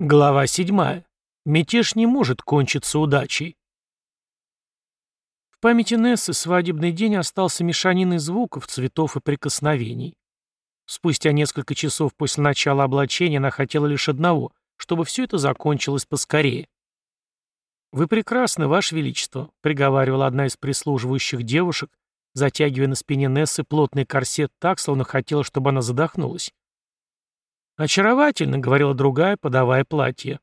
Глава 7. Мятеж не может кончиться удачей. В памяти Нессы свадебный день остался мешаниной звуков, цветов и прикосновений. Спустя несколько часов после начала облачения она хотела лишь одного, чтобы все это закончилось поскорее. «Вы прекрасны, Ваше Величество», — приговаривала одна из прислуживающих девушек, затягивая на спине Нессы плотный корсет так, словно хотела, чтобы она задохнулась. «Очаровательно», — говорила другая, подавая платье.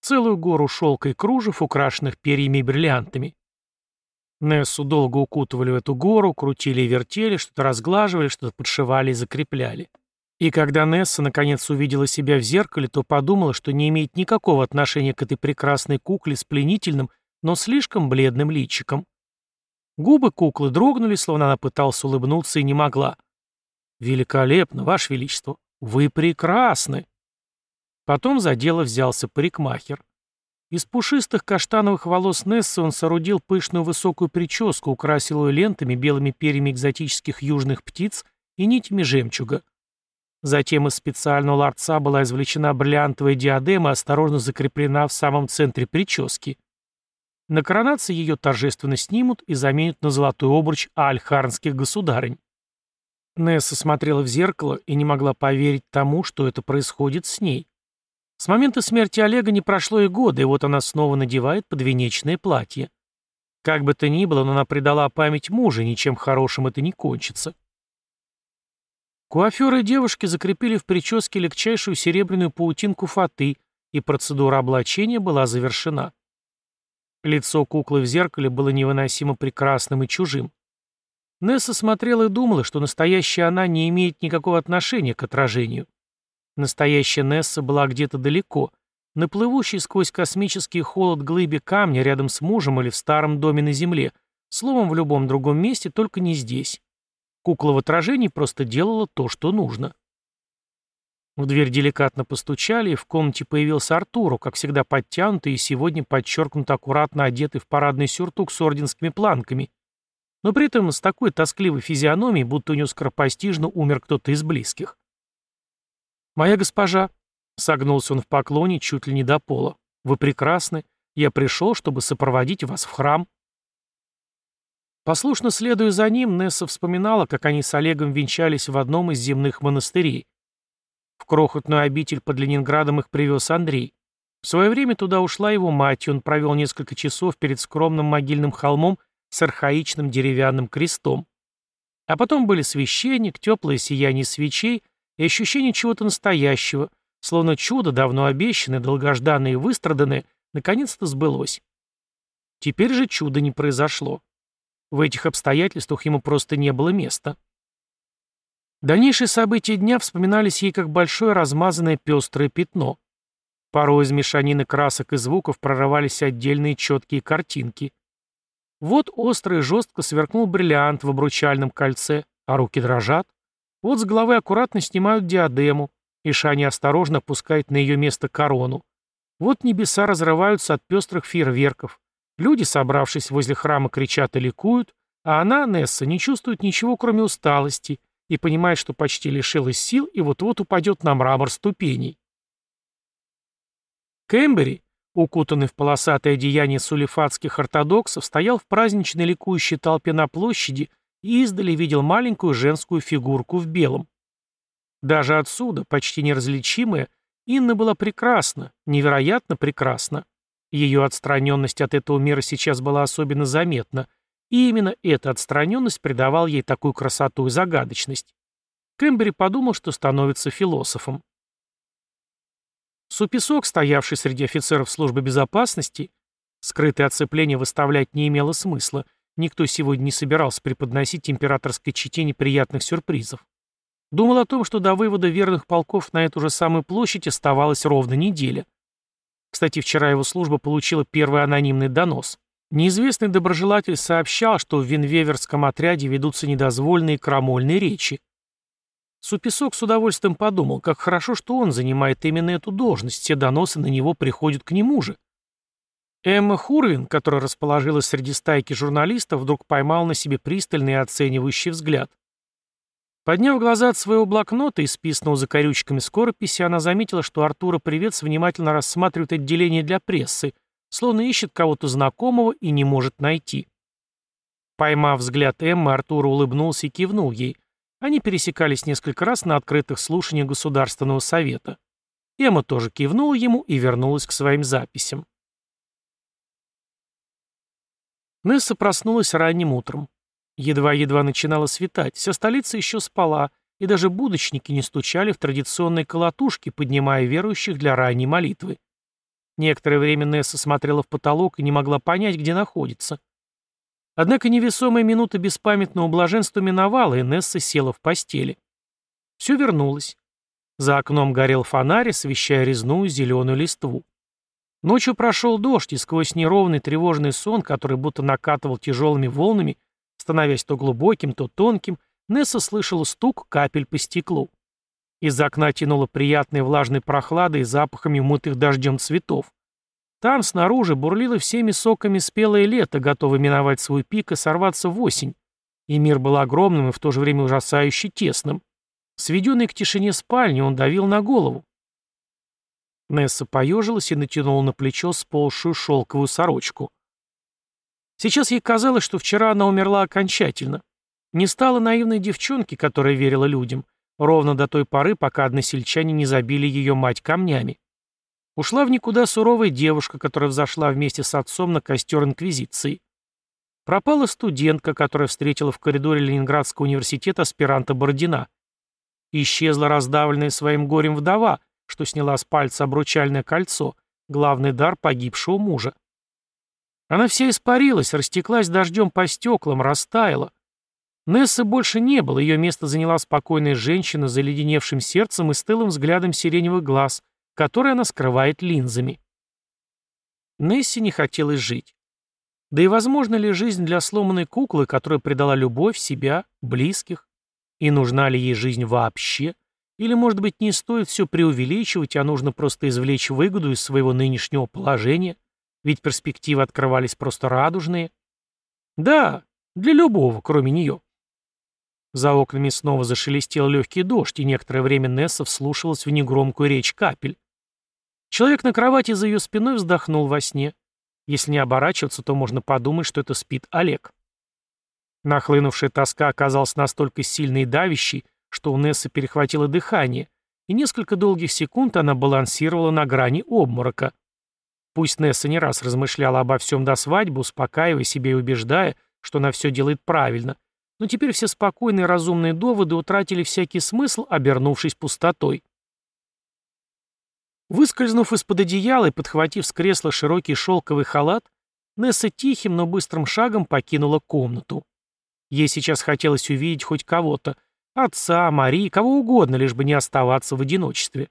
Целую гору шелка и кружев, украшенных перьями и бриллиантами. Нессу долго укутывали в эту гору, крутили и вертели, что-то разглаживали, что-то подшивали и закрепляли. И когда Несса наконец увидела себя в зеркале, то подумала, что не имеет никакого отношения к этой прекрасной кукле с пленительным, но слишком бледным личиком. Губы куклы дрогнули, словно она пыталась улыбнуться и не могла. «Великолепно, Ваше Величество! «Вы прекрасны!» Потом за дело взялся парикмахер. Из пушистых каштановых волос Нессы он соорудил пышную высокую прическу, украсил ее лентами, белыми перьями экзотических южных птиц и нитями жемчуга. Затем из специального ларца была извлечена бриллиантовая диадема осторожно закреплена в самом центре прически. На коронации ее торжественно снимут и заменят на золотой обруч альхарнских государынь. Несса смотрела в зеркало и не могла поверить тому, что это происходит с ней. С момента смерти Олега не прошло и года, и вот она снова надевает подвенечное платье. Как бы то ни было, но она предала память мужа, ничем хорошим это не кончится. Куаферы девушки закрепили в прическе легчайшую серебряную паутинку фаты, и процедура облачения была завершена. Лицо куклы в зеркале было невыносимо прекрасным и чужим. Несса смотрела и думала, что настоящая она не имеет никакого отношения к отражению. Настоящая Несса была где-то далеко, на плывущей сквозь космический холод глыбе камня рядом с мужем или в старом доме на земле, словом, в любом другом месте, только не здесь. Кукла в отражении просто делала то, что нужно. В дверь деликатно постучали, и в комнате появился Артуру, как всегда подтянутый и сегодня подчеркнуто аккуратно одетый в парадный сюртук с орденскими планками но при этом с такой тоскливой физиономией, будто у него скоропостижно умер кто-то из близких. «Моя госпожа», — согнулся он в поклоне чуть ли не до пола, — «вы прекрасны. Я пришел, чтобы сопроводить вас в храм». Послушно следуя за ним, Несса вспоминала, как они с Олегом венчались в одном из земных монастырей. В крохотную обитель под Ленинградом их привез Андрей. В свое время туда ушла его мать, и он провел несколько часов перед скромным могильным холмом с архаичным деревянным крестом. А потом были священник, теплое сияние свечей и ощущение чего-то настоящего, словно чудо, давно обещанное, долгожданное и выстраданное, наконец-то сбылось. Теперь же чудо не произошло. В этих обстоятельствах ему просто не было места. Дальнейшие события дня вспоминались ей как большое размазанное пестрое пятно. Порой из мешанины красок и звуков прорывались отдельные четкие картинки. Вот остро и жестко сверкнул бриллиант в обручальном кольце, а руки дрожат. Вот с головы аккуратно снимают диадему, и Шани осторожно опускает на ее место корону. Вот небеса разрываются от пестрых фейерверков. Люди, собравшись возле храма, кричат и ликуют, а она, Несса, не чувствует ничего, кроме усталости, и понимает, что почти лишилась сил и вот-вот упадет на мрамор ступеней. Кэмбери, укутанный в полосатое одеяние сулифатских ортодоксов, стоял в праздничной ликующей толпе на площади и издали видел маленькую женскую фигурку в белом. Даже отсюда, почти неразличимая, Инна была прекрасна, невероятно прекрасна. Ее отстраненность от этого мира сейчас была особенно заметна, и именно эта отстраненность придавала ей такую красоту и загадочность. Кэмбери подумал, что становится философом. Супесок, стоявший среди офицеров службы безопасности, скрытое оцепление выставлять не имело смысла, никто сегодня не собирался преподносить императорской чете неприятных сюрпризов. Думал о том, что до вывода верных полков на эту же самую площадь оставалась ровно неделя. Кстати, вчера его служба получила первый анонимный донос. Неизвестный доброжелатель сообщал, что в Винвеверском отряде ведутся недозвольные крамольные речи. Супесок с удовольствием подумал, как хорошо, что он занимает именно эту должность, все доносы на него приходят к нему же. Эмма Хурвин, которая расположилась среди стайки журналистов, вдруг поймал на себе пристальный и оценивающий взгляд. Подняв глаза от своего блокнота, исписанного закорючками скорописи, она заметила, что Артура Привец внимательно рассматривает отделение для прессы, словно ищет кого-то знакомого и не может найти. Поймав взгляд Эммы, Артур улыбнулся и кивнул ей. Они пересекались несколько раз на открытых слушаниях Государственного совета. Эмма тоже кивнула ему и вернулась к своим записям. Несса проснулась ранним утром. Едва-едва начинало светать, вся столица еще спала, и даже будочники не стучали в традиционные колотушки, поднимая верующих для ранней молитвы. Некоторое время Несса смотрела в потолок и не могла понять, где находится. Однако невесомая минута беспамятного блаженства миновала, и Несса села в постели. Все вернулось. За окном горел фонарь, освещая резную зеленую листву. Ночью прошел дождь, и сквозь неровный тревожный сон, который будто накатывал тяжелыми волнами, становясь то глубоким, то тонким, Несса слышала стук капель по стеклу. Из окна тянуло приятной влажной прохладой и запахами умытых дождем цветов. Там, снаружи, бурлило всеми соками спелое лето, готовое миновать свой пик и сорваться в осень. И мир был огромным и в то же время ужасающе тесным. Сведенный к тишине спальни, он давил на голову. Несса поежилась и натянула на плечо сползшую шелковую сорочку. Сейчас ей казалось, что вчера она умерла окончательно. Не стало наивной девчонки, которая верила людям, ровно до той поры, пока односельчане не забили ее мать камнями. Ушла в никуда суровая девушка, которая взошла вместе с отцом на костер Инквизиции. Пропала студентка, которая встретила в коридоре Ленинградского университета аспиранта Бородина. Исчезла раздавленная своим горем вдова, что сняла с пальца обручальное кольцо, главный дар погибшего мужа. Она вся испарилась, растеклась дождем по стеклам, растаяла. Нессы больше не было, ее место заняла спокойная женщина с заледеневшим сердцем и стылым взглядом сиреневых глаз, который она скрывает линзами. Несси не хотелось жить. Да и возможно ли жизнь для сломанной куклы, которая предала любовь, себя, близких? И нужна ли ей жизнь вообще? Или, может быть, не стоит все преувеличивать, а нужно просто извлечь выгоду из своего нынешнего положения? Ведь перспективы открывались просто радужные. Да, для любого, кроме нее. За окнами снова зашелестел легкий дождь, и некоторое время Несса вслушивалась в негромкую речь капель. Человек на кровати за ее спиной вздохнул во сне. Если не оборачиваться, то можно подумать, что это спит Олег. Нахлынувшая тоска оказалась настолько сильной и давящей, что у Нессы перехватило дыхание, и несколько долгих секунд она балансировала на грани обморока. Пусть Несса не раз размышляла обо всем до свадьбы, успокаивая себя и убеждая, что она все делает правильно, но теперь все спокойные разумные доводы утратили всякий смысл, обернувшись пустотой. Выскользнув из-под одеяла и подхватив с кресла широкий шелковый халат, Несса тихим, но быстрым шагом покинула комнату. Ей сейчас хотелось увидеть хоть кого-то, отца, Марии, кого угодно, лишь бы не оставаться в одиночестве.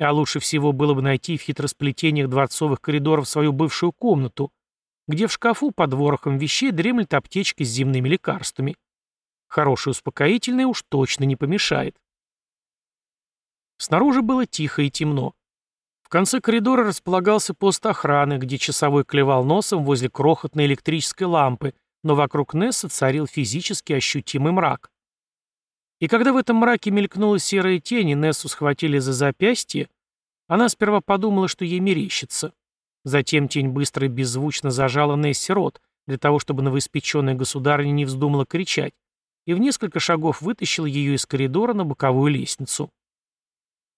А лучше всего было бы найти в хитросплетениях дворцовых коридоров свою бывшую комнату, где в шкафу под ворохом вещей дремлет аптечка с земными лекарствами. Хорошее успокоительное уж точно не помешает. Снаружи было тихо и темно. Конце коридора располагался пост охраны, где часовой клевал носом возле крохотной электрической лампы, но вокруг Несса царил физически ощутимый мрак. И когда в этом мраке мелькнула серая тень, и Нессу схватили за запястье, она сперва подумала, что ей мерещится. Затем тень быстро и беззвучно зажала Несси рот, для того, чтобы новоиспеченная государыня не вздумала кричать, и в несколько шагов вытащил ее из коридора на боковую лестницу.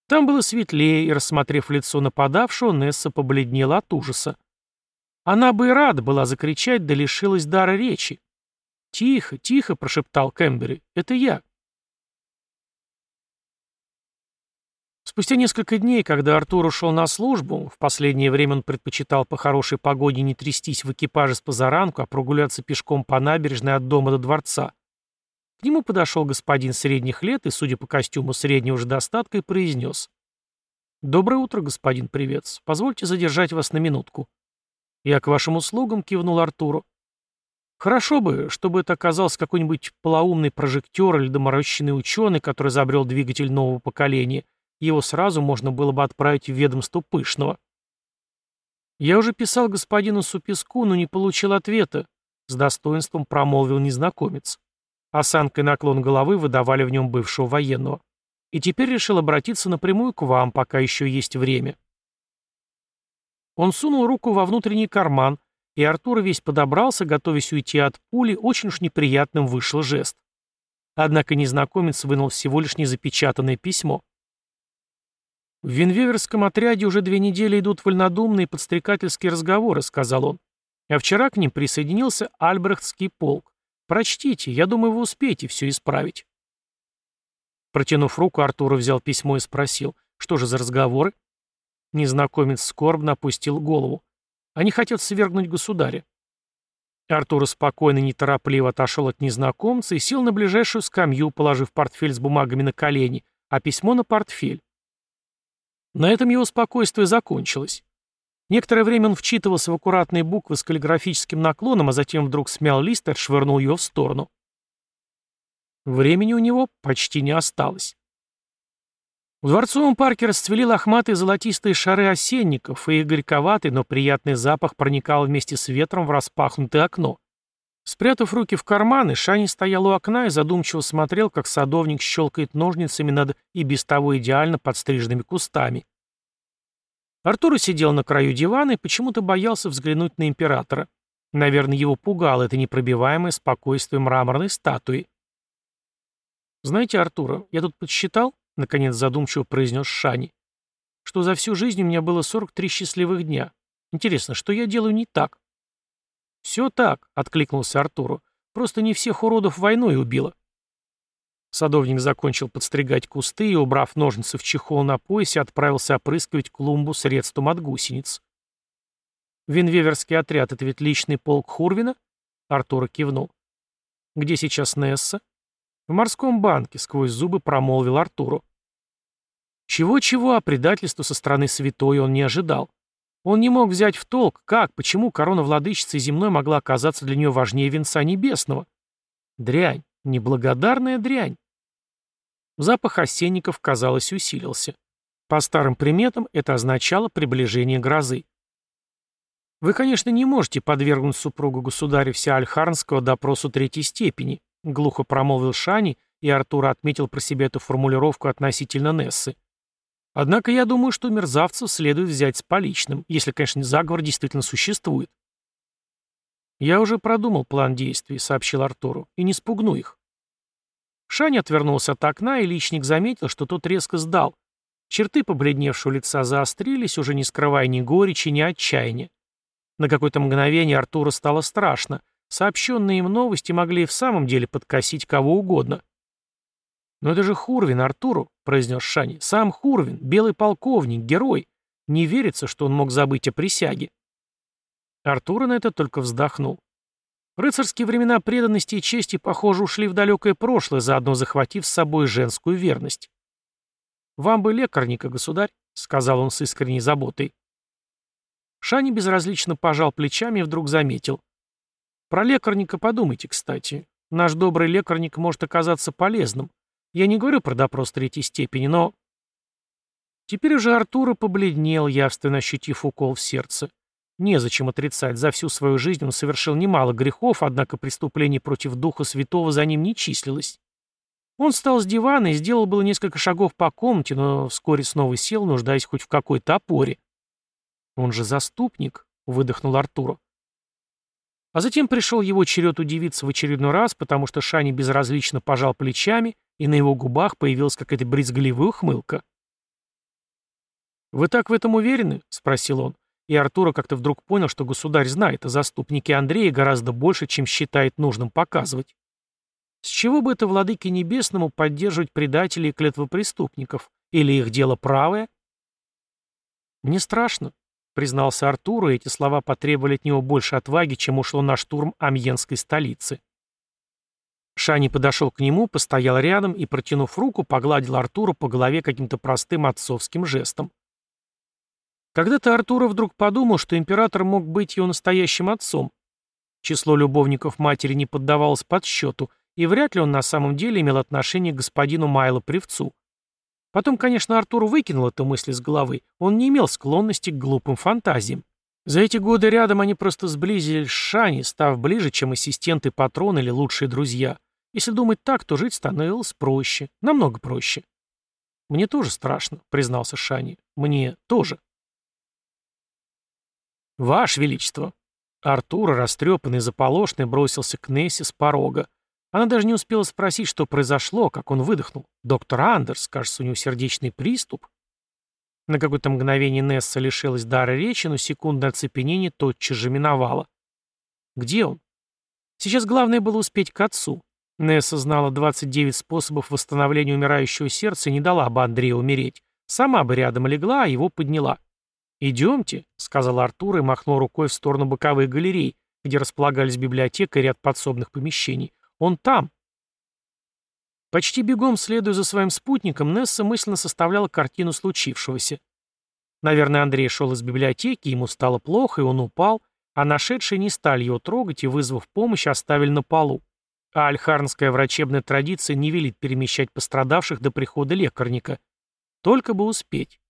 Там было светлее, и, рассмотрев лицо нападавшего, Несса побледнела от ужаса. Она бы и рада была закричать, да лишилась дара речи. «Тихо, тихо», — прошептал Кэмбери, — «это я». Спустя несколько дней, когда Артур ушел на службу, в последнее время он предпочитал по хорошей погоде не трястись в экипаже с позаранку, а прогуляться пешком по набережной от дома до дворца, к нему подошел господин средних лет и, судя по костюму среднего же достатка, и произнес. «Доброе утро, господин Привец. Позвольте задержать вас на минутку». «Я к вашим услугам», — кивнул Артуру. «Хорошо бы, чтобы это оказался какой-нибудь полоумный прожектор или доморощенный ученый, который изобрел двигатель нового поколения. Его сразу можно было бы отправить в ведомство Пышного». «Я уже писал господину Супеску, но не получил ответа», — с достоинством промолвил незнакомец. Осанка и наклон головы выдавали в нем бывшего военного. И теперь решил обратиться напрямую к вам, пока еще есть время. Он сунул руку во внутренний карман, и Артур весь подобрался, готовясь уйти от пули, очень уж неприятным вышел жест. Однако незнакомец вынул всего лишь незапечатанное письмо. «В Винвеверском отряде уже две недели идут вольнодумные подстрекательские разговоры», — сказал он. «А вчера к ним присоединился Альбрехтский полк. Прочтите, я думаю, вы успеете все исправить». Протянув руку, Артур взял письмо и спросил, что же за разговоры? Незнакомец скорбно опустил голову. Они хотят свергнуть государя. Артур спокойно и неторопливо отошел от незнакомца и сел на ближайшую скамью, положив портфель с бумагами на колени, а письмо на портфель. На этом его спокойствие закончилось. Некоторое время он вчитывался в аккуратные буквы с каллиграфическим наклоном, а затем вдруг смял лист и отшвырнул ее в сторону. Времени у него почти не осталось. В дворцовом парке расцвели лохматые золотистые шары осенников, и их горьковатый, но приятный запах проникал вместе с ветром в распахнутое окно. Спрятав руки в карманы, Шани стоял у окна и задумчиво смотрел, как садовник щелкает ножницами над и без того идеально подстриженными кустами. Артур сидел на краю дивана и почему-то боялся взглянуть на императора. Наверное, его пугало это непробиваемое спокойствие мраморной статуи. «Знаете, Артура, я тут подсчитал, — наконец задумчиво произнес Шани, — что за всю жизнь у меня было 43 счастливых дня. Интересно, что я делаю не так? «Все так», — откликнулся Артуру. «Просто не всех уродов войной убило». Садовник закончил подстригать кусты и, убрав ножницы в чехол на поясе, отправился опрыскивать клумбу средством от гусениц. «Винвеверский отряд — это ведь личный полк Хурвина?» Артур кивнул. «Где сейчас Несса?» «В морском банке», — сквозь зубы промолвил Артуру. Чего-чего, а предательства со стороны святой он не ожидал. Он не мог взять в толк, как, почему корона владычицы земной могла оказаться для нее важнее венца небесного. Дрянь, неблагодарная дрянь. Запах осенников, казалось, усилился. По старым приметам это означало приближение грозы. Вы, конечно, не можете подвергнуть супругу государя Всеальхарнского допросу третьей степени, глухо промолвил Шани, и Артур отметил про себя эту формулировку относительно Нессы. Однако я думаю, что мерзавцев следует взять с поличным, если, конечно, заговор действительно существует. «Я уже продумал план действий», — сообщил Артуру, — «и не спугну их». Шани отвернулся от окна, и личник заметил, что тот резко сдал. Черты побледневшего лица заострились, уже не скрывая ни горечи, ни отчаяния. На какое-то мгновение Артуру стало страшно, Сообщенные им новости могли и в самом деле подкосить кого угодно. «Но это же Хурвин Артуру», — произнес Шани. «Сам Хурвин, белый полковник, герой. Не верится, что он мог забыть о присяге». Артур на это только вздохнул. Рыцарские времена преданности и чести, похоже, ушли в далекое прошлое, заодно захватив с собой женскую верность. «Вам бы лекарника, государь», — сказал он с искренней заботой. Шани безразлично пожал плечами и вдруг заметил. Про лекарника подумайте, кстати. Наш добрый лекарник может оказаться полезным. Я не говорю про допрос третьей степени, но... Теперь уже Артура побледнел, явственно ощутив укол в сердце. Незачем отрицать, за всю свою жизнь он совершил немало грехов, однако преступлений против Духа Святого за ним не числилось. Он встал с дивана и сделал было несколько шагов по комнате, но вскоре снова сел, нуждаясь хоть в какой-то опоре. «Он же заступник», — выдохнул Артура. А затем пришел его черед удивиться в очередной раз, потому что Шани безразлично пожал плечами, и на его губах появилась какая-то брезгливая ухмылка. «Вы так в этом уверены?» — спросил он. И Артура как-то вдруг понял, что государь знает о заступнике Андрея гораздо больше, чем считает нужным показывать. С чего бы это владыке небесному поддерживать предателей и клетвопреступников? Или их дело правое? «Мне страшно», признался Артуру, и эти слова потребовали от него больше отваги, чем ушло на штурм амьенской столицы. Шани подошел к нему, постоял рядом и, протянув руку, погладил Артура по голове каким-то простым отцовским жестом. Когда-то Артура вдруг подумал, что император мог быть его настоящим отцом. Число любовников матери не поддавалось подсчету, и вряд ли он на самом деле имел отношение к господину Майло Привцу. Потом, конечно, Артур выкинул эту мысль из головы. Он не имел склонности к глупым фантазиям. За эти годы рядом они просто сблизились с Шани, став ближе, чем ассистенты патрон или лучшие друзья. Если думать так, то жить становилось проще, намного проще. «Мне тоже страшно», — признался Шани. «Мне тоже». «Ваше Величество!» Артур, растрепанный и заполошный, бросился к Нессе с порога. Она даже не успела спросить, что произошло, как он выдохнул. «Доктор Андерс, кажется, у него сердечный приступ». На какое-то мгновение Несса лишилась дара речи, но секундное оцепенение тотчас же миновало. «Где он?» Сейчас главное было успеть к отцу. Несса знала 29 способов восстановления умирающего сердца и не дала бы Андрею умереть. Сама бы рядом легла, а его подняла. «Идемте», — сказал Артур и махнул рукой в сторону боковых галерей, где располагались библиотека и ряд подсобных помещений. «Он там». Почти бегом, следуя за своим спутником, Несса мысленно составляла картину случившегося. Наверное, Андрей шел из библиотеки, ему стало плохо, и он упал, а нашедшие не стали его трогать и, вызвав помощь, оставили на полу. А альхарнская врачебная традиция не велит перемещать пострадавших до прихода лекарника. Только бы успеть.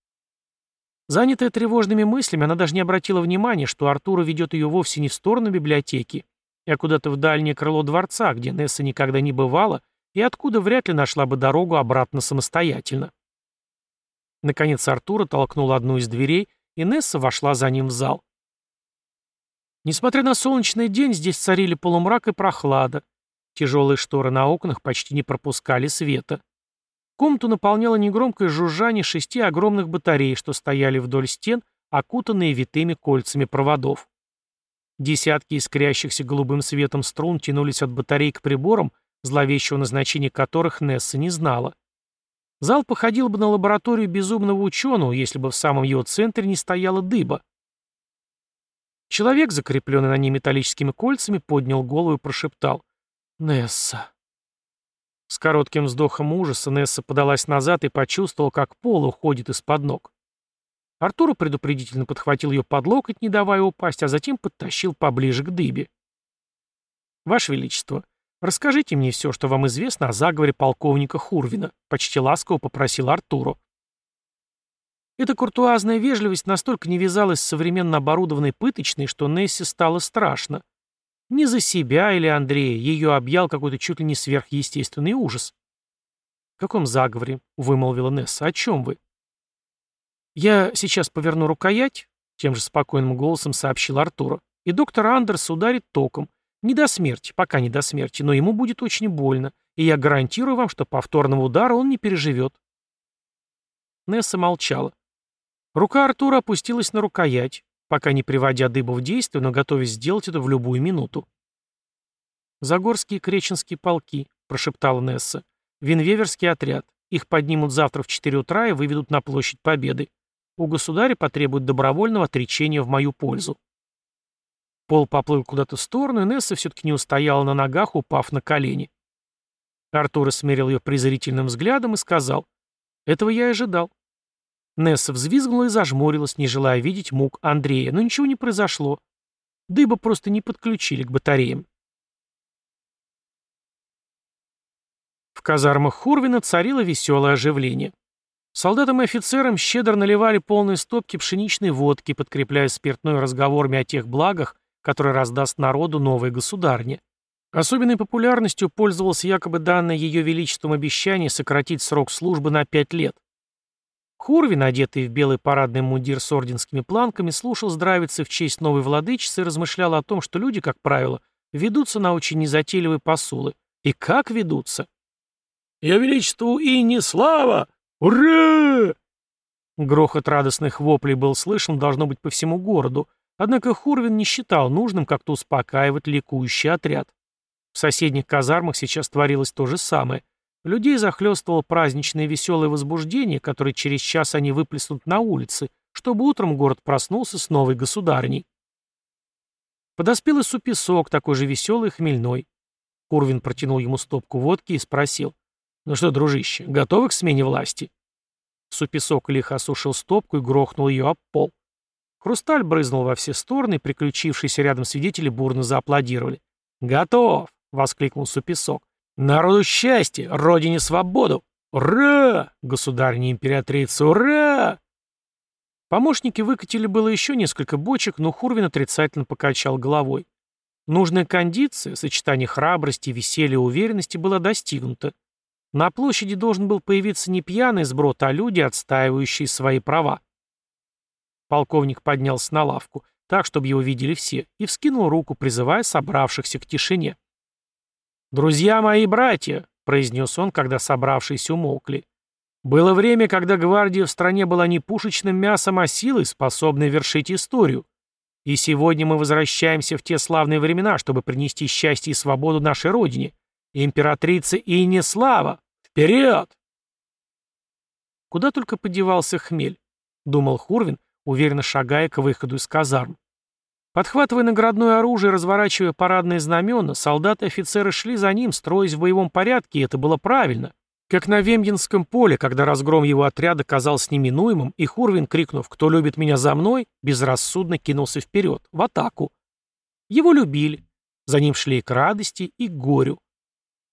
Занятая тревожными мыслями, она даже не обратила внимания, что Артура ведет ее вовсе не в сторону библиотеки, а куда-то в дальнее крыло дворца, где Несса никогда не бывала, и откуда вряд ли нашла бы дорогу обратно самостоятельно. Наконец Артура толкнул одну из дверей, и Несса вошла за ним в зал. Несмотря на солнечный день, здесь царили полумрак и прохлада. Тяжелые шторы на окнах почти не пропускали света. Комнату наполняло негромкое жужжание шести огромных батарей, что стояли вдоль стен, окутанные витыми кольцами проводов. Десятки искрящихся голубым светом струн тянулись от батарей к приборам, зловещего назначения которых Несса не знала. Зал походил бы на лабораторию безумного ученого, если бы в самом его центре не стояла дыба. Человек, закрепленный на ней металлическими кольцами, поднял голову и прошептал. «Несса». С коротким вздохом ужаса Несса подалась назад и почувствовала, как пол уходит из-под ног. Артур предупредительно подхватил ее под локоть, не давая упасть, а затем подтащил поближе к дыбе. «Ваше Величество, расскажите мне все, что вам известно о заговоре полковника Хурвина», почти ласково попросил Артуру. Эта куртуазная вежливость настолько не вязалась с современно оборудованной пыточной, что Нессе стало страшно. Не за себя или Андрея, ее объял какой-то чуть ли не сверхъестественный ужас. «В каком заговоре?» — вымолвила Несса. «О чем вы?» «Я сейчас поверну рукоять», — тем же спокойным голосом сообщил Артура, «и доктор Андерс ударит током. Не до смерти, пока не до смерти, но ему будет очень больно, и я гарантирую вам, что повторного удара он не переживет». Несса молчала. Рука Артура опустилась на рукоять, пока не приводя дыбу в действие, но готовясь сделать это в любую минуту. «Загорские креченские полки», — прошептала Несса. «Винвеверский отряд. Их поднимут завтра в 4 утра и выведут на площадь Победы. У государя потребуют добровольного отречения в мою пользу». Пол поплыл куда-то в сторону, и Несса все-таки не устояла на ногах, упав на колени. Артур смерил ее презрительным взглядом и сказал, «Этого я и ожидал. Несса взвизгнула и зажмурилась, не желая видеть мук Андрея, но ничего не произошло. Дыба просто не подключили к батареям. В казармах Хурвина царило веселое оживление. Солдатам и офицерам щедро наливали полные стопки пшеничной водки, подкрепляя спиртной разговорами о тех благах, которые раздаст народу новая государня. Особенной популярностью пользовался якобы данное ее величеством обещание сократить срок службы на пять лет. Хурвин, одетый в белый парадный мундир с орденскими планками, слушал здравицы в честь новой владычицы и размышлял о том, что люди, как правило, ведутся на очень незатейливые посулы. И как ведутся? «Я величеству и не слава! Ура!» Грохот радостных воплей был слышен, должно быть, по всему городу, однако Хурвин не считал нужным как-то успокаивать ликующий отряд. В соседних казармах сейчас творилось то же самое — Людей захлестывало праздничное веселое возбуждение, которое через час они выплеснут на улицы, чтобы утром город проснулся с новой государней. Подоспел и супесок, такой же веселый и хмельной. Курвин протянул ему стопку водки и спросил. «Ну что, дружище, готовы к смене власти?» Супесок лихо осушил стопку и грохнул ее об пол. Хрусталь брызнул во все стороны, приключившиеся рядом свидетели бурно зааплодировали. «Готов!» — воскликнул Супесок. Народу счастье, родине свободу! Ура! Государня императрица, ура! Помощники выкатили было еще несколько бочек, но Хурвин отрицательно покачал головой. Нужная кондиция, сочетание храбрости, веселья и уверенности была достигнута. На площади должен был появиться не пьяный сброд, а люди, отстаивающие свои права. Полковник поднялся на лавку, так, чтобы его видели все, и вскинул руку, призывая собравшихся к тишине. «Друзья мои братья!» — произнес он, когда собравшиеся умолкли. «Было время, когда гвардия в стране была не пушечным мясом, а силой, способной вершить историю. И сегодня мы возвращаемся в те славные времена, чтобы принести счастье и свободу нашей родине. Императрица Инеслава! Вперед!» Куда только подевался хмель, думал Хурвин, уверенно шагая к выходу из казарм. Подхватывая наградное оружие разворачивая парадные знамена, солдаты и офицеры шли за ним, строясь в боевом порядке, и это было правильно. Как на Вемгинском поле, когда разгром его отряда казался неминуемым, и Хурвин, крикнув «Кто любит меня за мной?», безрассудно кинулся вперед, в атаку. Его любили. За ним шли и к радости, и к горю.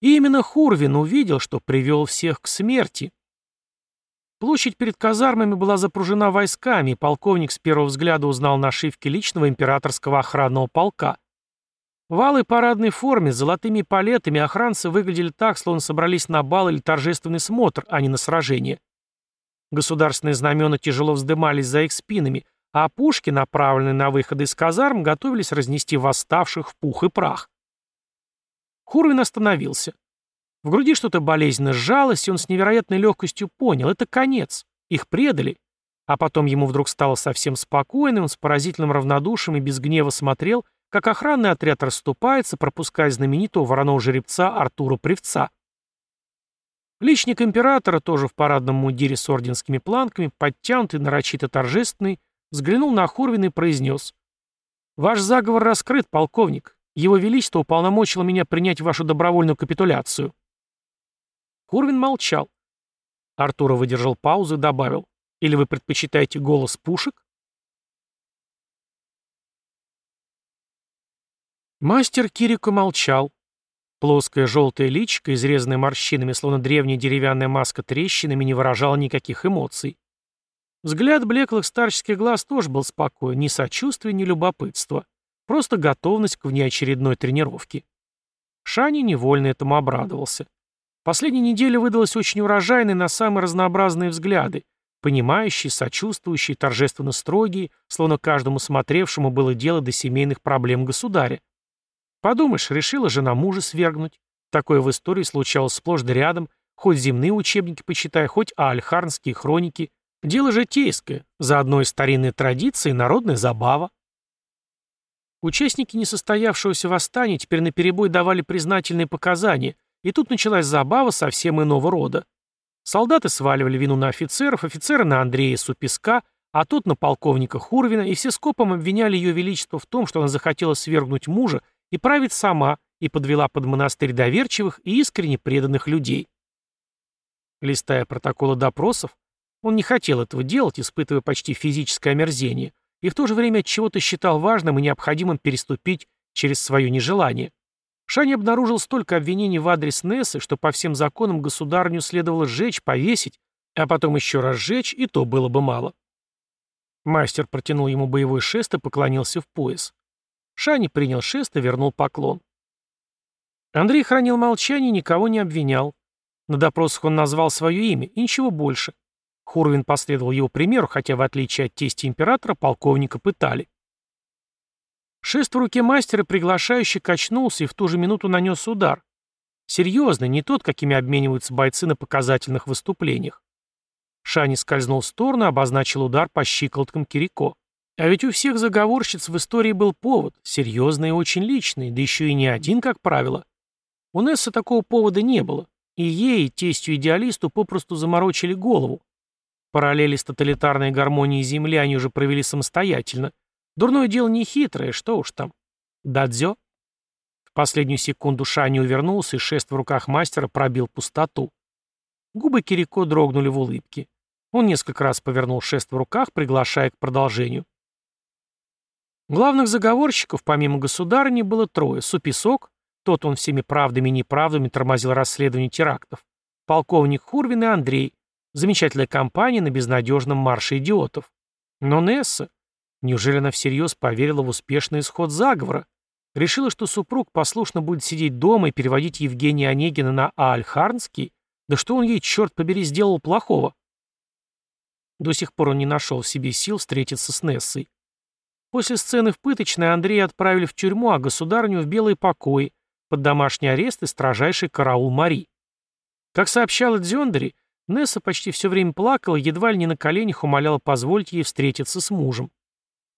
И именно Хурвин увидел, что привел всех к смерти. Площадь перед казармами была запружена войсками, и полковник с первого взгляда узнал нашивки личного императорского охранного полка. В парадной форме с золотыми палетами охранцы выглядели так, словно собрались на бал или торжественный смотр, а не на сражение. Государственные знамена тяжело вздымались за их спинами, а пушки, направленные на выходы из казарм, готовились разнести восставших в пух и прах. Хурвин остановился. В груди что-то болезненно сжалось, и он с невероятной легкостью понял — это конец. Их предали. А потом ему вдруг стало совсем спокойно, и он с поразительным равнодушием и без гнева смотрел, как охранный отряд расступается, пропуская знаменитого вороного жеребца Артура Привца. Личник императора, тоже в парадном мундире с орденскими планками, подтянутый, нарочито торжественный, взглянул на Хурвина и произнес. «Ваш заговор раскрыт, полковник. Его Величество уполномочило меня принять вашу добровольную капитуляцию». Курвин молчал. Артура выдержал паузу и добавил. «Или вы предпочитаете голос пушек?» Мастер Кирико молчал. Плоское желтое личико, изрезанное морщинами, словно древняя деревянная маска трещинами, не выражало никаких эмоций. Взгляд блеклых старческих глаз тоже был спокоен, ни сочувствия, ни любопытства. Просто готовность к внеочередной тренировке. Шани невольно этому обрадовался. Последняя неделя выдалась очень урожайной на самые разнообразные взгляды, понимающие, сочувствующие, торжественно строгие, словно каждому смотревшему было дело до семейных проблем государя. Подумаешь, решила жена мужа свергнуть. Такое в истории случалось сплошь да рядом, хоть земные учебники почитай, хоть альхарнские хроники. Дело житейское, заодно и старинные традиции, и народная забава. Участники несостоявшегося восстания теперь наперебой давали признательные показания, и тут началась забава совсем иного рода. Солдаты сваливали вину на офицеров, офицеры на Андрея Суписка, а тот на полковника Хурвина, и все скопом обвиняли ее величество в том, что она захотела свергнуть мужа и править сама, и подвела под монастырь доверчивых и искренне преданных людей. Листая протоколы допросов, он не хотел этого делать, испытывая почти физическое омерзение, и в то же время от чего-то считал важным и необходимым переступить через свое нежелание. Шани обнаружил столько обвинений в адрес Нессы, что по всем законам государню следовало сжечь, повесить, а потом еще раз сжечь, и то было бы мало. Мастер протянул ему боевой шест и поклонился в пояс. Шани принял шест и вернул поклон. Андрей хранил молчание и никого не обвинял. На допросах он назвал свое имя и ничего больше. Хурвин последовал его примеру, хотя, в отличие от тести императора, полковника пытали. Шест в руке мастера приглашающе качнулся и в ту же минуту нанес удар. Серьезный, не тот, какими обмениваются бойцы на показательных выступлениях. Шани скользнул в сторону, обозначил удар по щиколоткам Кирико. А ведь у всех заговорщиц в истории был повод, серьезный и очень личный, да еще и не один, как правило. У Несса такого повода не было, и ей, тестью-идеалисту, попросту заморочили голову. Параллели с тоталитарной гармонией Земли они уже провели самостоятельно – Дурное дело не хитрое, что уж там. Дадзё? В последнюю секунду Шани увернулся, и шест в руках мастера пробил пустоту. Губы Кирико дрогнули в улыбке. Он несколько раз повернул шест в руках, приглашая к продолжению. Главных заговорщиков, помимо государыни, было трое. Суписок, тот он всеми правдами и неправдами тормозил расследование терактов, полковник Хурвин и Андрей, замечательная компания на безнадежном марше идиотов. Но Несса, Неужели она всерьез поверила в успешный исход заговора? Решила, что супруг послушно будет сидеть дома и переводить Евгения Онегина на Аальхарнский? Да что он ей, черт побери, сделал плохого? До сих пор он не нашел в себе сил встретиться с Нессой. После сцены в пыточной Андрея отправили в тюрьму, а государню в белый покой, под домашний арест и строжайший караул Мари. Как сообщала Дзёндери, Несса почти все время плакала, едва ли не на коленях умоляла позволить ей встретиться с мужем.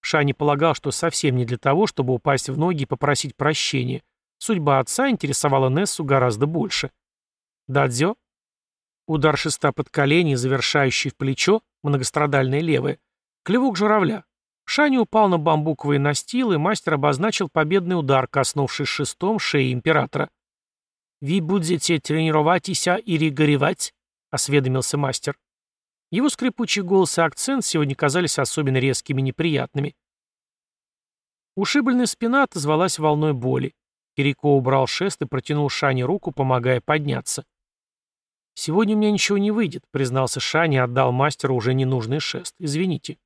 Шани полагал, что совсем не для того, чтобы упасть в ноги и попросить прощения. Судьба отца интересовала Нессу гораздо больше. Дадзё? Удар шеста под колени, завершающий в плечо, многострадальное левое. Клевок журавля. Шани упал на бамбуковые настилы, и мастер обозначил победный удар, коснувшись шестом шеи императора. «Ви будете тренироваться и регоревать?» — осведомился мастер. Его скрипучий голос и акцент сегодня казались особенно резкими и неприятными. Ушибленная спина отозвалась волной боли. Кирико убрал шест и протянул Шане руку, помогая подняться. «Сегодня у меня ничего не выйдет», — признался Шани и отдал мастеру уже ненужный шест. «Извините».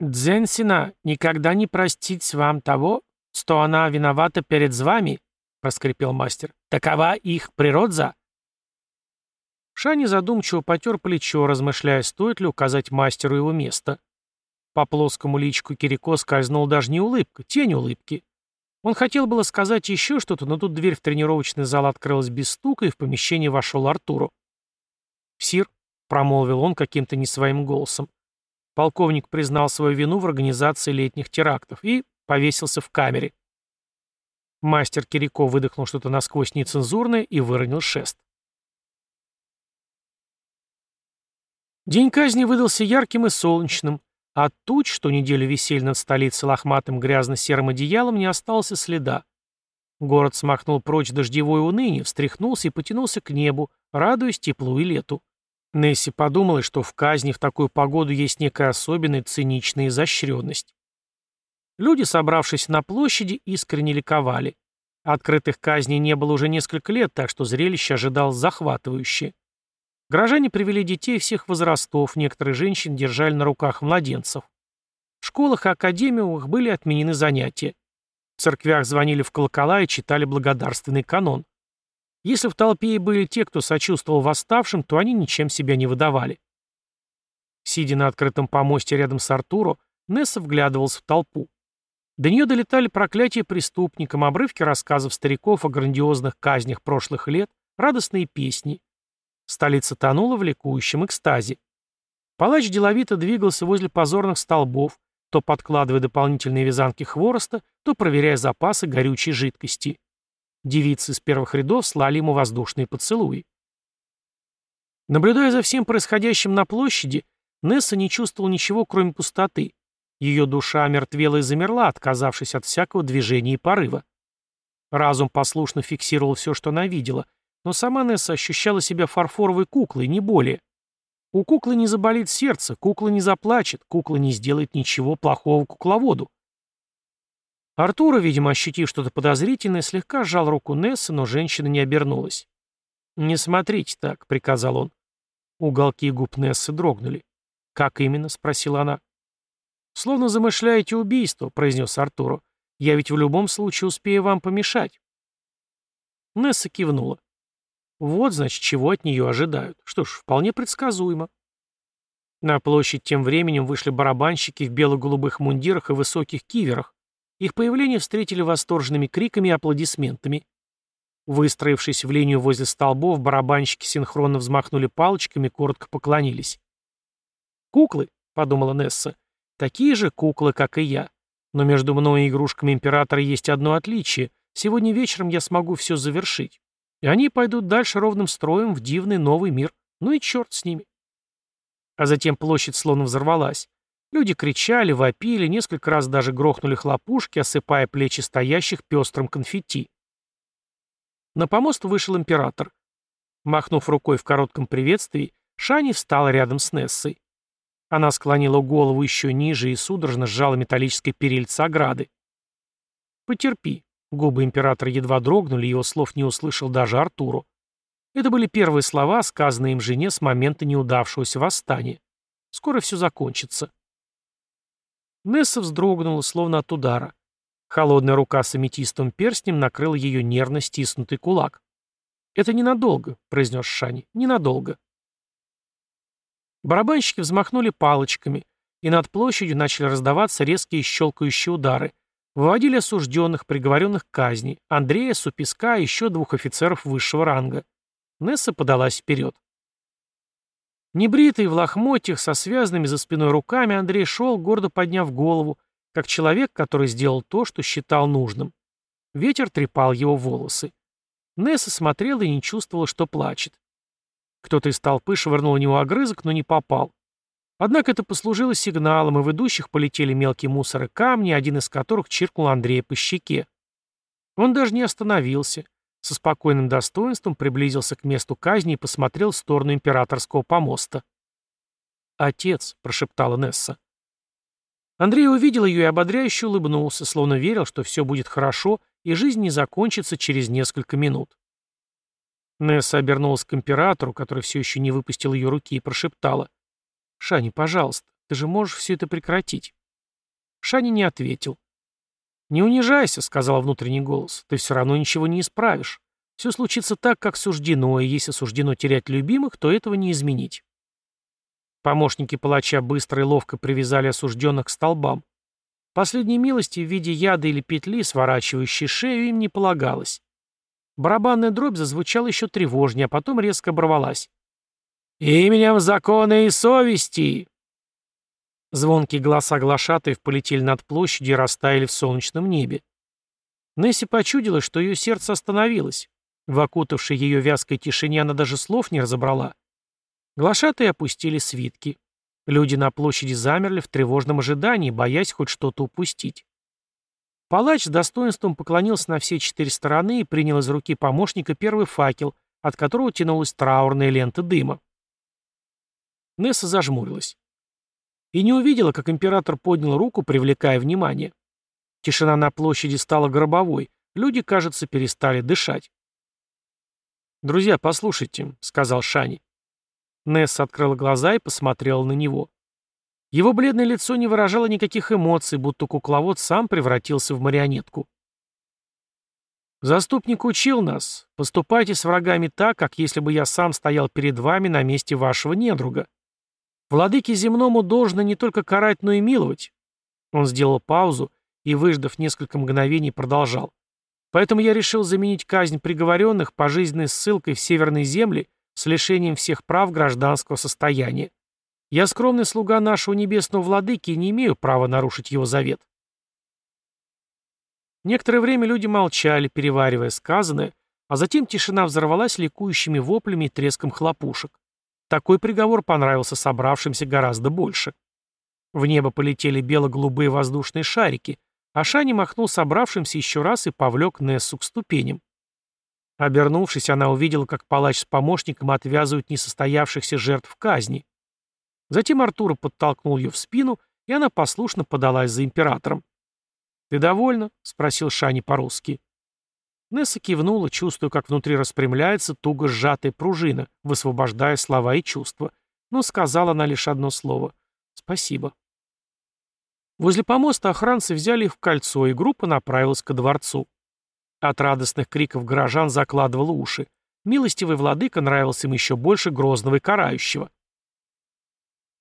«Дзенсина никогда не простить вам того, что она виновата перед вами», — проскрипел мастер. «Такова их природа». Шани задумчиво потер плечо, размышляя, стоит ли указать мастеру его место. По плоскому личку Кирико скользнул даже не улыбка, тень улыбки. Он хотел было сказать еще что-то, но тут дверь в тренировочный зал открылась без стука, и в помещение вошел Артуру. «Сир», — промолвил он каким-то не своим голосом. Полковник признал свою вину в организации летних терактов и повесился в камере. Мастер Кирико выдохнул что-то насквозь нецензурное и выронил шест. День казни выдался ярким и солнечным. От туч, что неделю висели над столицей лохматым грязно-серым одеялом, не осталось следа. Город смахнул прочь дождевое уныние, встряхнулся и потянулся к небу, радуясь теплу и лету. Несси подумала, что в казни в такую погоду есть некая особенная циничная изощренность. Люди, собравшись на площади, искренне ликовали. Открытых казней не было уже несколько лет, так что зрелище ожидалось захватывающее. Горожане привели детей всех возрастов, некоторые женщин держали на руках младенцев. В школах и академиях были отменены занятия. В церквях звонили в колокола и читали благодарственный канон. Если в толпе и были те, кто сочувствовал восставшим, то они ничем себя не выдавали. Сидя на открытом помосте рядом с Артуру, Несса вглядывался в толпу. До нее долетали проклятия преступникам, обрывки рассказов стариков о грандиозных казнях прошлых лет, радостные песни. Столица тонула в ликующем экстазе. Палач деловито двигался возле позорных столбов, то подкладывая дополнительные вязанки хвороста, то проверяя запасы горючей жидкости. Девицы из первых рядов слали ему воздушные поцелуи. Наблюдая за всем происходящим на площади, Несса не чувствовала ничего, кроме пустоты. Ее душа мертвела и замерла, отказавшись от всякого движения и порыва. Разум послушно фиксировал все, что она видела, но сама Несса ощущала себя фарфоровой куклой, не более. У куклы не заболит сердце, кукла не заплачет, кукла не сделает ничего плохого кукловоду. Артура, видимо, ощутив что-то подозрительное, слегка сжал руку Нессы, но женщина не обернулась. «Не смотрите так», — приказал он. Уголки губ Нессы дрогнули. «Как именно?» — спросила она. «Словно замышляете убийство», — произнес Артуру. «Я ведь в любом случае успею вам помешать». Несса кивнула. Вот, значит, чего от нее ожидают. Что ж, вполне предсказуемо. На площадь тем временем вышли барабанщики в бело-голубых мундирах и высоких киверах. Их появление встретили восторженными криками и аплодисментами. Выстроившись в линию возле столбов, барабанщики синхронно взмахнули палочками и коротко поклонились. «Куклы», — подумала Несса, — «такие же куклы, как и я. Но между мной и игрушками императора есть одно отличие. Сегодня вечером я смогу все завершить. И они пойдут дальше ровным строем в дивный новый мир. Ну и черт с ними. А затем площадь словно взорвалась. Люди кричали, вопили, несколько раз даже грохнули хлопушки, осыпая плечи стоящих пестрым конфетти. На помост вышел император. Махнув рукой в коротком приветствии, Шани встала рядом с Нессой. Она склонила голову еще ниже и судорожно сжала металлическое перильце ограды. «Потерпи», Губы императора едва дрогнули, его слов не услышал даже Артуру. Это были первые слова, сказанные им жене с момента неудавшегося восстания. Скоро все закончится. Несса вздрогнула, словно от удара. Холодная рука с аметистовым перстнем накрыла ее нервно стиснутый кулак. «Это ненадолго», — произнес Шани, — «ненадолго». Барабанщики взмахнули палочками, и над площадью начали раздаваться резкие щелкающие удары. Выводили осужденных, приговоренных к казни, Андрея, Суписка и еще двух офицеров высшего ранга. Несса подалась вперед. Небритый, в лохмотьях, со связанными за спиной руками, Андрей шел, гордо подняв голову, как человек, который сделал то, что считал нужным. Ветер трепал его волосы. Несса смотрела и не чувствовала, что плачет. Кто-то из толпы швырнул в него огрызок, но не попал. Однако это послужило сигналом, и в идущих полетели мелкие мусоры камни, один из которых чиркнул Андрея по щеке. Он даже не остановился. Со спокойным достоинством приблизился к месту казни и посмотрел в сторону императорского помоста. «Отец», — прошептала Несса. Андрей увидел ее и ободряюще улыбнулся, словно верил, что все будет хорошо, и жизнь не закончится через несколько минут. Несса обернулась к императору, который все еще не выпустил ее руки, и прошептала. «Шани, пожалуйста, ты же можешь все это прекратить». Шани не ответил. «Не унижайся», — сказал внутренний голос, — «ты все равно ничего не исправишь. Все случится так, как суждено, и если суждено терять любимых, то этого не изменить». Помощники палача быстро и ловко привязали осужденных к столбам. Последней милости в виде яда или петли, сворачивающей шею, им не полагалось. Барабанная дробь зазвучала еще тревожнее, а потом резко оборвалась. «Именем закона и совести!» Звонкие голоса глашатаев полетели над площадью и растаяли в солнечном небе. Несси почудила, что ее сердце остановилось. В окутавшей ее вязкой тишине она даже слов не разобрала. Глашатые опустили свитки. Люди на площади замерли в тревожном ожидании, боясь хоть что-то упустить. Палач с достоинством поклонился на все четыре стороны и принял из руки помощника первый факел, от которого тянулась траурная лента дыма. Несса зажмурилась. И не увидела, как император поднял руку, привлекая внимание. Тишина на площади стала гробовой, люди, кажется, перестали дышать. «Друзья, послушайте», — сказал Шани. Несса открыла глаза и посмотрела на него. Его бледное лицо не выражало никаких эмоций, будто кукловод сам превратился в марионетку. «Заступник учил нас. Поступайте с врагами так, как если бы я сам стоял перед вами на месте вашего недруга. Владыке земному должно не только карать, но и миловать». Он сделал паузу и, выждав несколько мгновений, продолжал. «Поэтому я решил заменить казнь приговоренных пожизненной ссылкой в северной земли с лишением всех прав гражданского состояния. Я скромный слуга нашего небесного владыки и не имею права нарушить его завет. Некоторое время люди молчали, переваривая сказанное, а затем тишина взорвалась ликующими воплями и треском хлопушек. Такой приговор понравился собравшимся гораздо больше. В небо полетели бело-голубые воздушные шарики, а Шани махнул собравшимся еще раз и повлек Нессу к ступеням. Обернувшись, она увидела, как палач с помощником отвязывают несостоявшихся жертв казни. Затем Артура подтолкнул ее в спину, и она послушно подалась за императором. «Ты довольна?» — спросил Шани по-русски. Несса кивнула, чувствуя, как внутри распрямляется туго сжатая пружина, высвобождая слова и чувства. Но сказала она лишь одно слово «Спасибо». Возле помоста охранцы взяли их в кольцо, и группа направилась ко дворцу. От радостных криков горожан закладывало уши. Милостивый владыка нравился им еще больше грозного и карающего.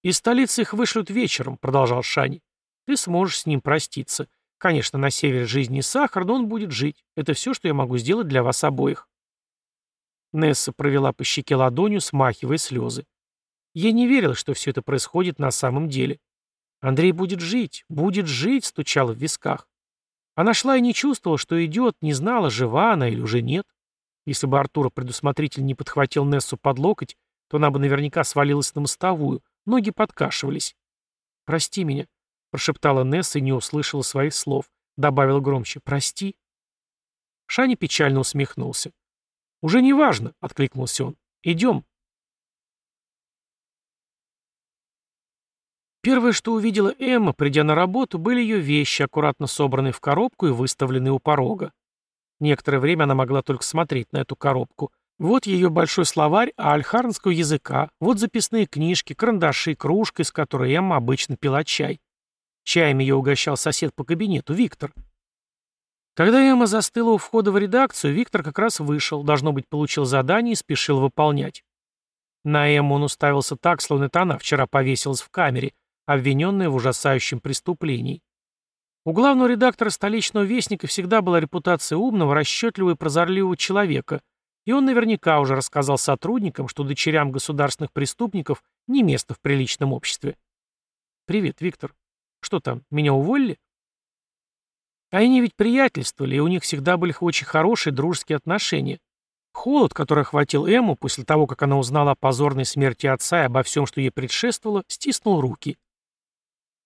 «Из столицы их вышлют вечером», — продолжал Шани. «Ты сможешь с ним проститься. Конечно, на севере жизни сахар, но он будет жить. Это все, что я могу сделать для вас обоих». Несса провела по щеке ладонью, смахивая слезы. Ей не верилось, что все это происходит на самом деле. «Андрей будет жить, будет жить», — стучало в висках. Она шла и не чувствовала, что идет, не знала, жива она или уже нет. Если бы Артура предусмотрительно не подхватил Нессу под локоть, то она бы наверняка свалилась на мостовую, ноги подкашивались. «Прости меня», — прошептала Несса и не услышала своих слов. Добавила громче «Прости». Шани печально усмехнулся. «Уже не важно», — откликнулся он. «Идем, Первое, что увидела Эмма, придя на работу, были ее вещи, аккуратно собранные в коробку и выставленные у порога. Некоторое время она могла только смотреть на эту коробку. Вот ее большой словарь альхарнского языка, вот записные книжки, карандаши, кружка, из которой Эмма обычно пила чай. Чаем ее угощал сосед по кабинету, Виктор. Когда Эмма застыла у входа в редакцию, Виктор как раз вышел, должно быть, получил задание и спешил выполнять. На Эмму он уставился так, словно это она вчера повесилась в камере, обвиненная в ужасающем преступлении. У главного редактора столичного вестника всегда была репутация умного, расчетливого и прозорливого человека, и он наверняка уже рассказал сотрудникам, что дочерям государственных преступников не место в приличном обществе. «Привет, Виктор. Что там, меня уволили?» А они ведь приятельствовали, и у них всегда были очень хорошие дружеские отношения. Холод, который охватил Эмму после того, как она узнала о позорной смерти отца и обо всем, что ей предшествовало, стиснул руки.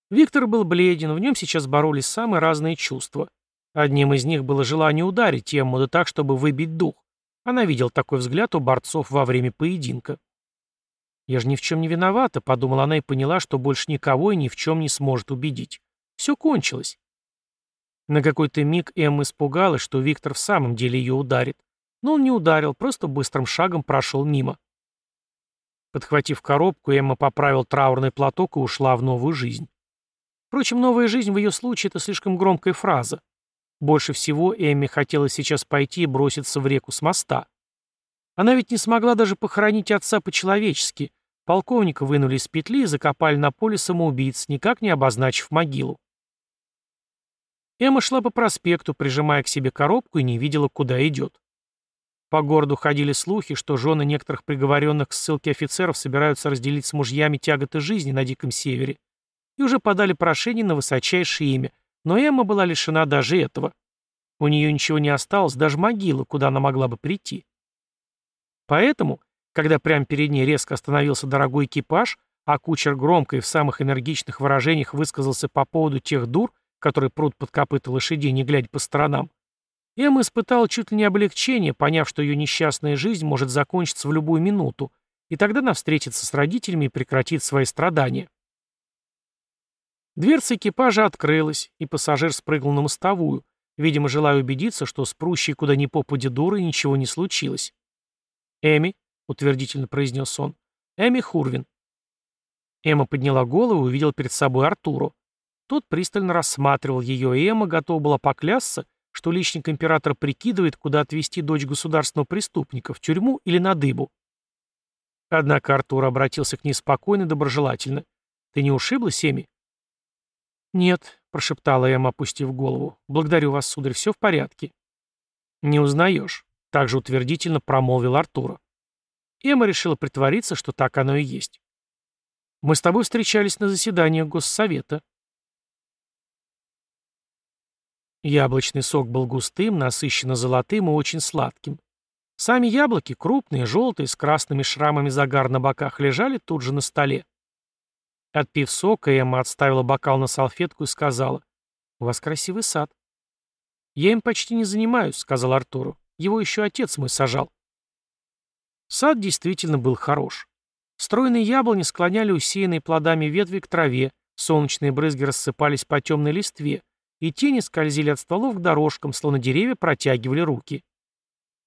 Виктор был бледен, в нем сейчас боролись самые разные чувства. Одним из них было желание ударить Эмму, да так, чтобы выбить дух. Она видела такой взгляд у борцов во время поединка. «Я же ни в чем не виновата», — подумала она и поняла, что больше никого и ни в чем не сможет убедить. Все кончилось. На какой-то миг Эмма испугалась, что Виктор в самом деле ее ударит. Но он не ударил, просто быстрым шагом прошел мимо. Подхватив коробку, Эмма поправил траурный платок и ушла в новую жизнь. Впрочем, новая жизнь в ее случае – это слишком громкая фраза. Больше всего Эмме хотелось сейчас пойти и броситься в реку с моста. Она ведь не смогла даже похоронить отца по-человечески. Полковника вынули из петли и закопали на поле самоубийц, никак не обозначив могилу. Эмма шла по проспекту, прижимая к себе коробку и не видела, куда идет. По городу ходили слухи, что жены некоторых приговоренных к ссылке офицеров собираются разделить с мужьями тяготы жизни на Диком Севере, и уже подали прошение на высочайшее имя, но Эмма была лишена даже этого. У нее ничего не осталось, даже могила, куда она могла бы прийти. Поэтому, когда прямо перед ней резко остановился дорогой экипаж, а кучер громко и в самых энергичных выражениях высказался по поводу тех дур, которые прут под копыта лошадей, не глядя по сторонам, Эмма испытала чуть ли не облегчение, поняв, что ее несчастная жизнь может закончиться в любую минуту, и тогда она встретится с родителями и прекратит свои страдания. Дверца экипажа открылась, и пассажир спрыгнул на мостовую, видимо, желая убедиться, что с прущей куда ни попади дуры ничего не случилось. «Эми», — утвердительно произнес он, — «Эми Хурвин». Эмма подняла голову и увидела перед собой Артуру. Тот пристально рассматривал ее, и Эмма готова была поклясться, что личник императора прикидывает, куда отвезти дочь государственного преступника, в тюрьму или на дыбу. Однако Артур обратился к ней спокойно и доброжелательно. «Ты не ушиблась, Эми?» «Нет», — прошептала Эмма, опустив голову. «Благодарю вас, сударь, все в порядке». «Не узнаешь», — также утвердительно промолвил Артура. Эмма решила притвориться, что так оно и есть. «Мы с тобой встречались на заседании Госсовета. Яблочный сок был густым, насыщенно золотым и очень сладким. Сами яблоки, крупные, желтые, с красными шрамами загар на боках, лежали тут же на столе. Отпив сока, Эмма отставила бокал на салфетку и сказала, «У вас красивый сад». «Я им почти не занимаюсь», — сказал Артуру. «Его еще отец мой сажал». Сад действительно был хорош. Стройные яблони склоняли усеянные плодами ветви к траве, солнечные брызги рассыпались по темной листве, и тени скользили от стволов к дорожкам, словно деревья протягивали руки.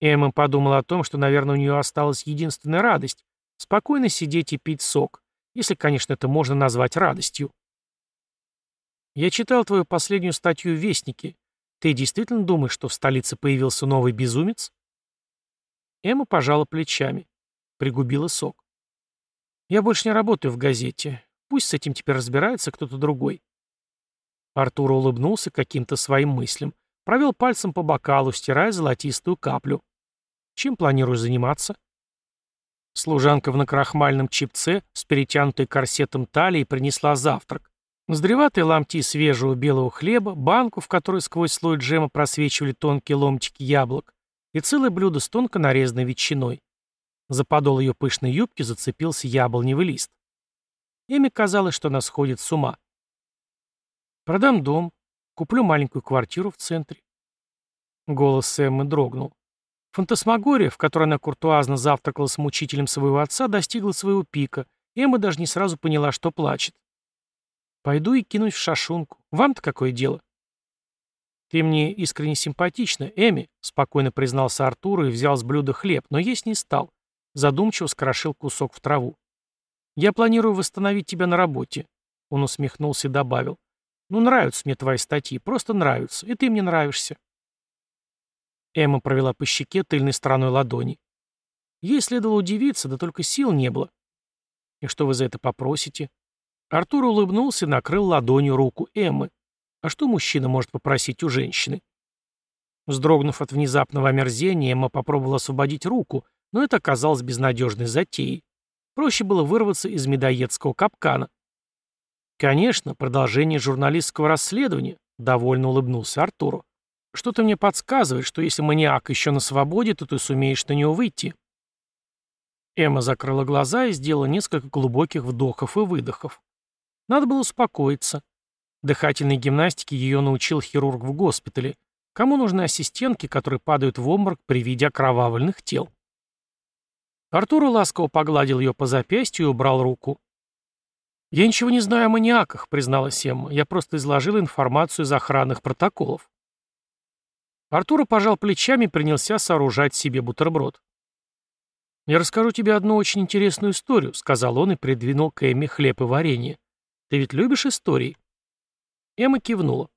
Эмма подумала о том, что, наверное, у нее осталась единственная радость — спокойно сидеть и пить сок, если, конечно, это можно назвать радостью. «Я читал твою последнюю статью в Вестнике. Ты действительно думаешь, что в столице появился новый безумец?» Эмма пожала плечами. Пригубила сок. «Я больше не работаю в газете. Пусть с этим теперь разбирается кто-то другой. Артур улыбнулся каким-то своим мыслям, провел пальцем по бокалу, стирая золотистую каплю. «Чем планируешь заниматься?» Служанка в накрахмальном чипце с перетянутой корсетом талии принесла завтрак. Сдреватые ломти свежего белого хлеба, банку, в которой сквозь слой джема просвечивали тонкие ломтики яблок, и целое блюдо с тонко нарезанной ветчиной. За подол ее пышной юбки зацепился яблоневый лист. Эми казалось, что она сходит с ума. Продам дом, куплю маленькую квартиру в центре. Голос Эммы дрогнул. Фантасмагория, в которой она куртуазно завтракала с мучителем своего отца, достигла своего пика, и Эмма даже не сразу поняла, что плачет. «Пойду и кинусь в шашунку. Вам-то какое дело?» «Ты мне искренне симпатична, Эми», — спокойно признался Артур и взял с блюда хлеб, но есть не стал. Задумчиво скрошил кусок в траву. «Я планирую восстановить тебя на работе», — он усмехнулся и добавил. Ну, нравятся мне твои статьи, просто нравятся, и ты мне нравишься. Эмма провела по щеке тыльной стороной ладони. Ей следовало удивиться, да только сил не было. «И что вы за это попросите?» Артур улыбнулся и накрыл ладонью руку Эммы. А что мужчина может попросить у женщины? Вздрогнув от внезапного омерзения, Эмма попробовала освободить руку, но это оказалось безнадежной затеей. Проще было вырваться из медоедского капкана. «Конечно, продолжение журналистского расследования», — довольно улыбнулся Артуру. «Что-то мне подсказывает, что если маньяк еще на свободе, то ты сумеешь на него выйти». Эмма закрыла глаза и сделала несколько глубоких вдохов и выдохов. Надо было успокоиться. Дыхательной гимнастике ее научил хирург в госпитале. Кому нужны ассистентки, которые падают в обморок при виде окровавленных тел? Артур ласково погладил ее по запястью и убрал руку. «Я ничего не знаю о маньяках», — призналась Эмма. «Я просто изложила информацию из охранных протоколов». Артур пожал плечами и принялся сооружать себе бутерброд. «Я расскажу тебе одну очень интересную историю», — сказал он и придвинул к Эмме хлеб и варенье. «Ты ведь любишь истории?» Эмма кивнула.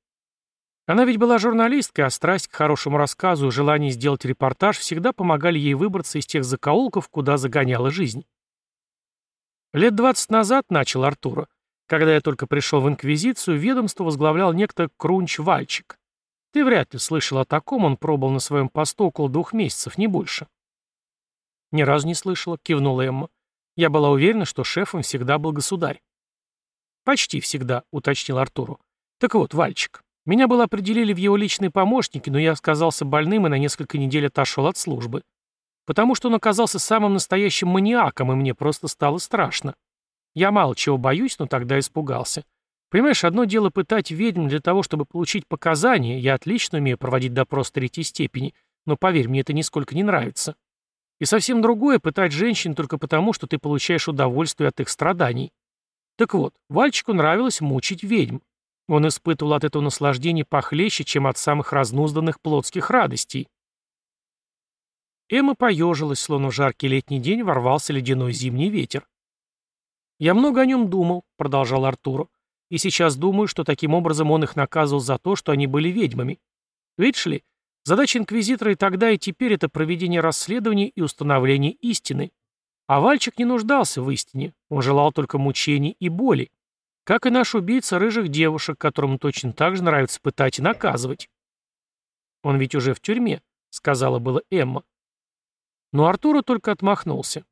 Она ведь была журналисткой, а страсть к хорошему рассказу и желание сделать репортаж всегда помогали ей выбраться из тех закоулков, куда загоняла жизнь. Лет двадцать назад, начал Артура, когда я только пришел в Инквизицию, ведомство возглавлял некто Крунч Вальчик. Ты вряд ли слышал о таком, он пробыл на своем посту около двух месяцев, не больше. Ни разу не слышала, кивнула Эмма. Я была уверена, что шефом всегда был государь. Почти всегда, уточнил Артуру. Так вот, Вальчик. Меня было определили в его личные помощники, но я оказался больным и на несколько недель отошел от службы. Потому что он оказался самым настоящим маниаком, и мне просто стало страшно. Я мало чего боюсь, но тогда испугался. Понимаешь, одно дело пытать ведьм для того, чтобы получить показания, я отлично умею проводить допрос третьей степени, но поверь, мне это нисколько не нравится. И совсем другое пытать женщин только потому, что ты получаешь удовольствие от их страданий. Так вот, Вальчику нравилось мучить ведьм. Он испытывал от этого наслаждение похлеще, чем от самых разнузданных плотских радостей. Эмма поежилась, словно в жаркий летний день ворвался ледяной зимний ветер. «Я много о нем думал», — продолжал Артур, «и сейчас думаю, что таким образом он их наказывал за то, что они были ведьмами. Видишь ли, задача инквизитора и тогда, и теперь — это проведение расследований и установление истины. А Вальчик не нуждался в истине, он желал только мучений и боли. Как и наш убийца рыжих девушек, которым точно так же нравится пытать и наказывать. «Он ведь уже в тюрьме», — сказала было Эмма. Но Артура только отмахнулся.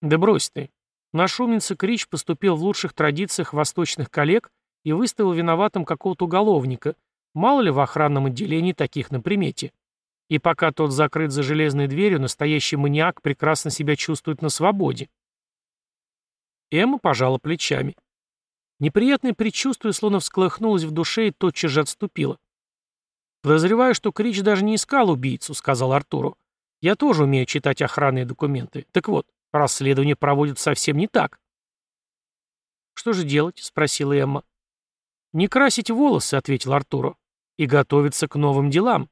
«Да брось ты. Наш умница Крич поступил в лучших традициях восточных коллег и выставил виноватым какого-то уголовника. Мало ли в охранном отделении таких на примете. И пока тот закрыт за железной дверью, настоящий маньяк прекрасно себя чувствует на свободе». Эмма пожала плечами. Неприятное предчувствие словно всколыхнулось в душе и тотчас же отступило. «Подозреваю, что Крич даже не искал убийцу», — сказал Артуру. «Я тоже умею читать охранные документы. Так вот, расследование проводят совсем не так». «Что же делать?» — спросила Эмма. «Не красить волосы», — ответил Артуру. «И готовиться к новым делам.